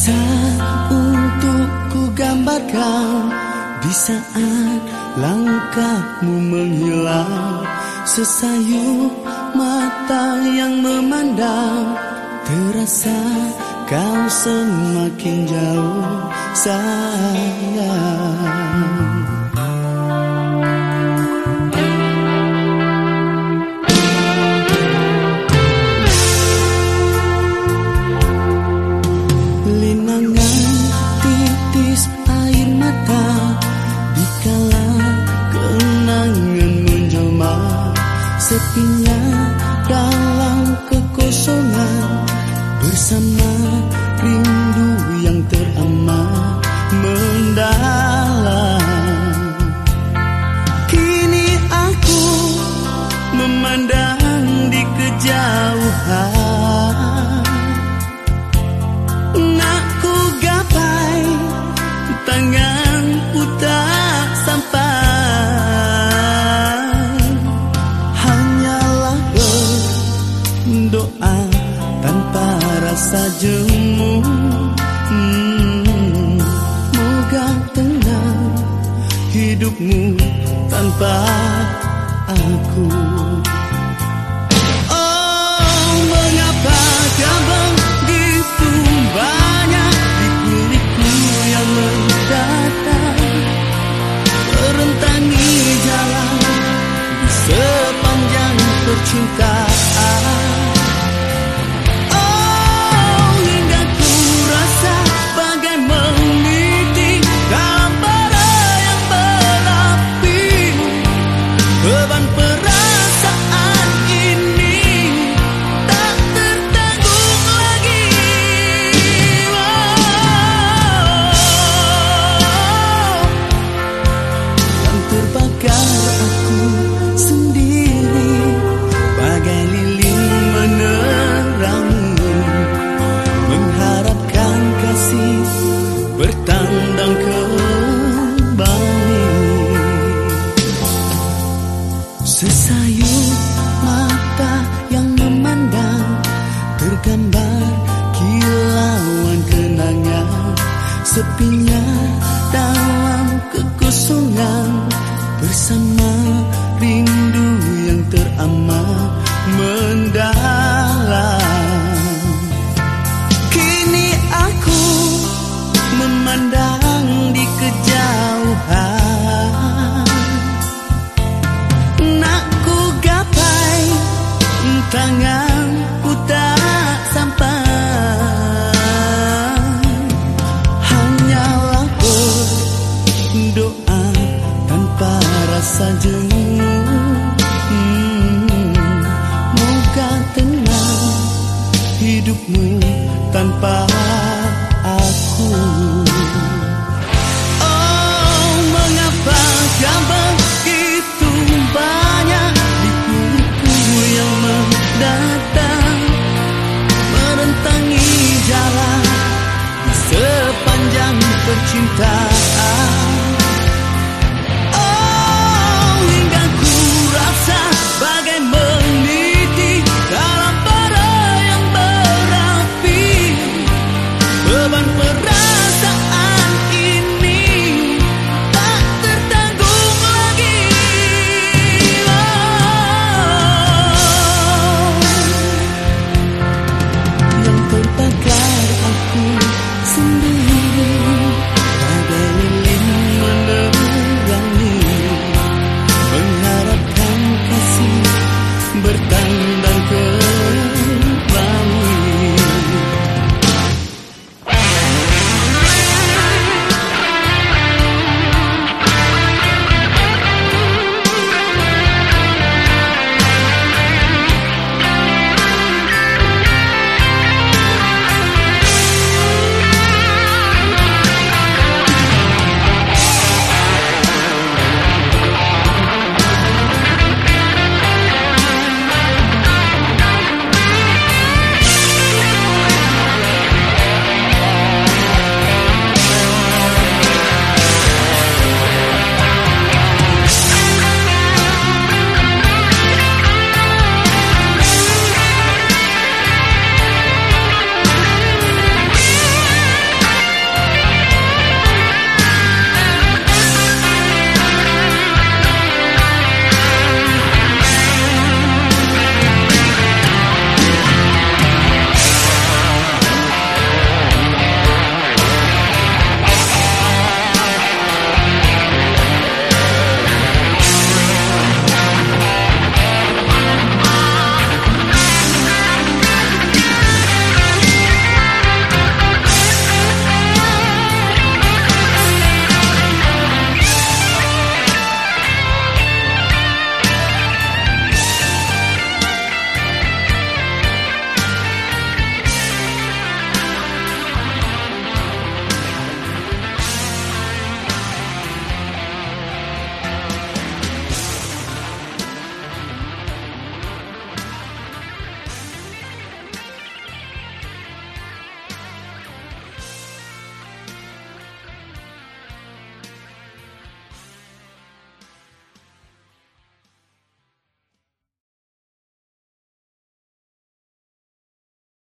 Bisa untuk ku gambarkan Di saat langkahmu menghilang Sesayup mata yang memandang Terasa kau semakin jauh sayang. Memandang di kejauhan. Nak ku gapai tangan tak sampai. doa tanpa rasa jemu hmm, Moga tenang hidupmu tanpa aku. Oh mengapa kau begitu banyak diriku yang mendatang? Merentangi jalan sepanjang percintaan mendalam. Memandang di kejauhan. Nak ku gapai tanganku 难吧。